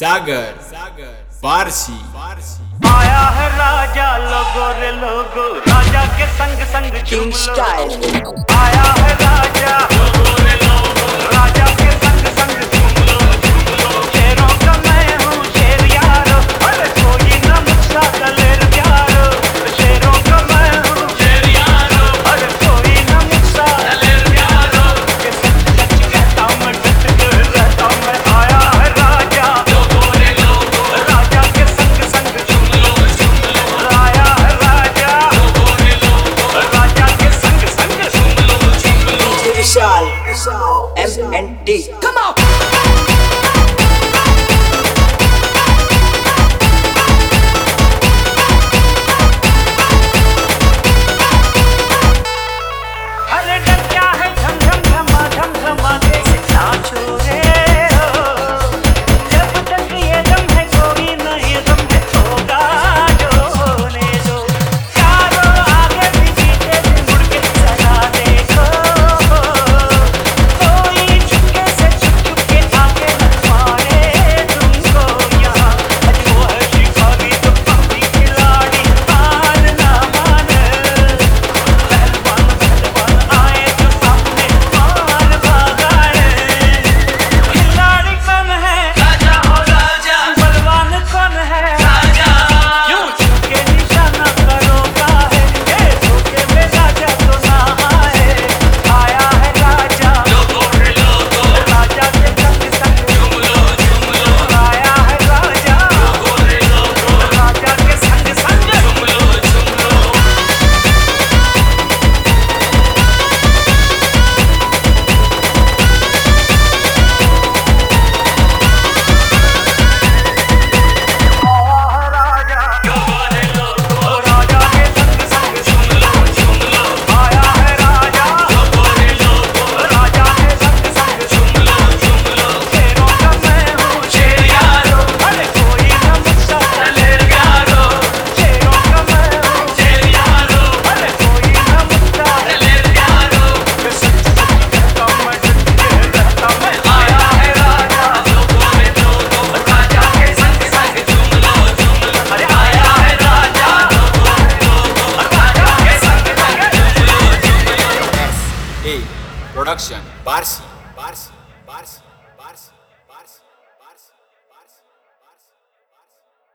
सागर सागर पारसी आया है राजा लोगो रे लोगो राजा के संग संग स्टाइल आया है राजा Vishal, M and D. Come on. production, Barsi. Barsi.